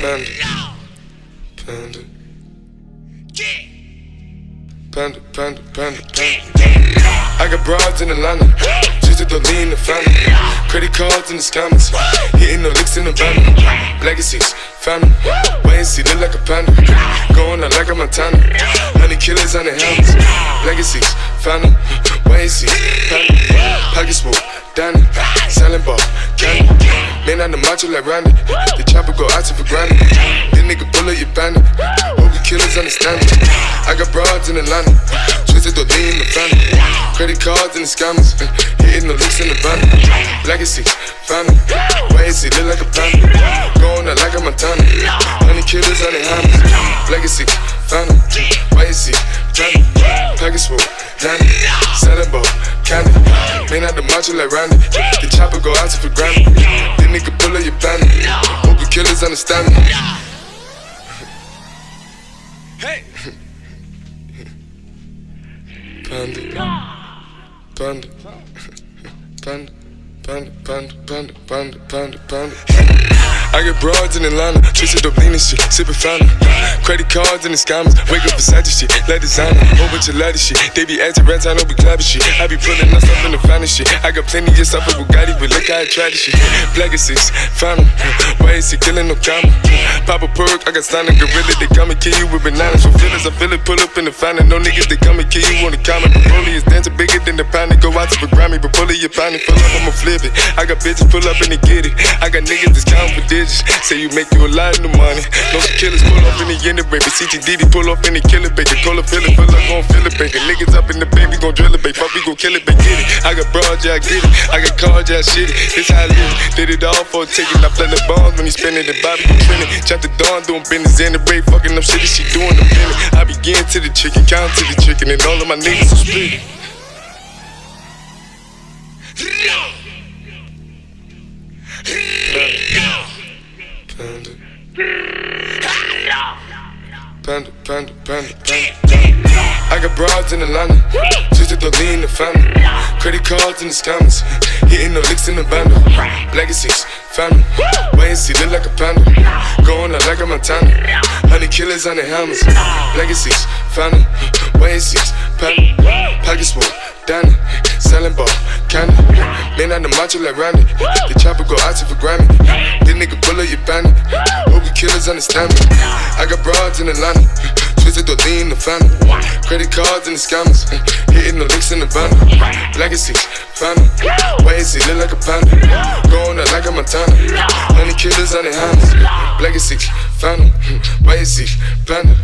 Panda. Panda. Panda, panda, panda, panda. I got broads in Atlanta, just to lean the family. Credit cards in the scammers, hitting the licks in the van. Legacies, family, wait and see, look like a panda. Going out like a Montana, honey killers on the helmets. Legacies, family, wait and see, family. Pockets full, Danny, selling ball, candy. Man on the macho like Randy, the chopper go out to for granted. This nigga bullet, you bandit. Hope the killers understand me. I got broads in Atlanta, twisted the lean in the family. Credit cards and the scammers, hitting the licks in the van. Legacy, family, wait and see, look like a panda. Going out like a Montana, honey killers on the hammers. Legacy, family, wait and see, family. Package full, Danny, selling ball, candy. Man out the macho like Randy, the chopper go out to for granted. Killers understand me. Hey! Panda. Panda. Panda. Panda, panda, panda, panda, panda, panda. I get broads in Atlanta, up lean and shit, sippin' fountain. Credit cards and the scammers, wake up beside shit, let designer, whole bunch of ladder shit. They be acting rats, I know we clapping shit. I be pulling us up in the finest shit. I got plenty just up with Bugatti, but look how I tried this shit. Legacies, fountain, why is he killing no comma? Pop a perk, I got standing gorilla, they come and kill you with bananas. For feelings, I feel it, pull up in the fountain. No niggas, they come and kill you on the comment. Bully is dancing bigger than the pound, go out to the Grammy, but pull it, your pound, pull up, I'ma flip it. I got bitches pull up and they get it. I got niggas that's counting for digits. Say you make you a lot of money. No killers pull up in the end baby. CTDD pull up in the killer baby. Call a feeling, fill up, gon' feel it, baby. Niggas up in the baby, gon' drill it, baby. Fuck, we gon' kill it, baby. Get it. I got broad, yeah, I get it. I got cards, yeah, I shit it. This how I live. Did it all for a ticket. I play the bombs when he spinning the Bobby, gon' spin it. Chop the dawn, doing business in the break. Fucking up shit, she doing the minute. I begin to the chicken, count to the chicken, and all of my niggas are split. Panda. Panda, panda, panda, panda. I got broads in Atlanta, just to lean the family. Credit cards and the scammers, hitting the licks in the bundle. Legacies, family, wait and see, look like a panda. Going out like a Montana, honey killers on the helmets. Legacies, family, wait and see, panda. Pockets full, Danny, selling ball, candy. Man on the macho like Randy, the chopper go out to for Grammy. This nigga bullet, you bandit. Hope you killers understand me. I got broads in Atlanta, twisted the lean the family. Credit cards and the scammers, hitting the licks in the bundle. Legacy, family, wait and see, look like a panda. Going see, panda.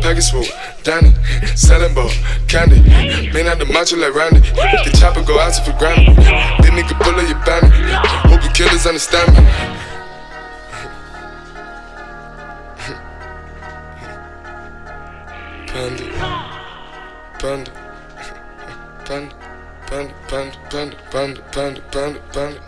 Package full, Danny, selling ball, candy. Man out the macho like Randy, the chopper go out for granted. This nigga pull up your bandit. Hope you killers understand me. Panda. Panda. Panda. Panda. Panda. Panda. Panda. Panda. Panda. Panda.